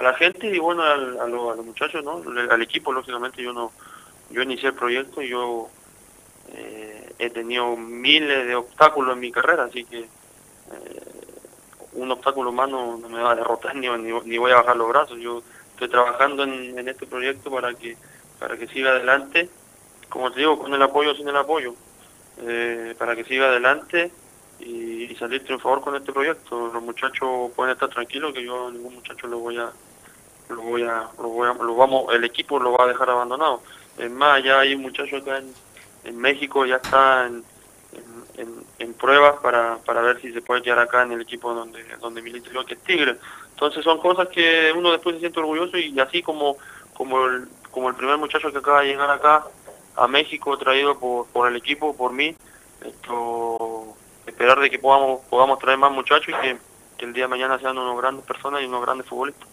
a la gente y bueno, al, a, los muchachos, ¿no? Al equipo, lógicamente, yo no yo inicié el proyecto y yo eh, he tenido miles de obstáculos en mi carrera, así que eh, un obstáculo más no, me va a derrotar ni, ni, voy a bajar los brazos. Yo estoy trabajando en, este proyecto para que para que siga adelante, como te digo, con el apoyo o sin el apoyo, eh, para que siga adelante y, salir triunfador con este proyecto. Los muchachos pueden estar tranquilos que yo a ningún muchacho lo voy a lo voy a lo voy a lo vamos el equipo lo va a dejar abandonado. Es más, ya hay un muchacho acá en, México ya está en, pruebas para, para ver si se puede quedar acá en el equipo donde donde milita lo que es Tigre. Entonces son cosas que uno después se siente orgulloso y así como como el, como el primer muchacho que acaba de llegar acá a México traído por, por el equipo, por mí, esperar de que podamos podamos traer más muchachos y que, que el día de mañana sean unos grandes personas y unos grandes futbolistas.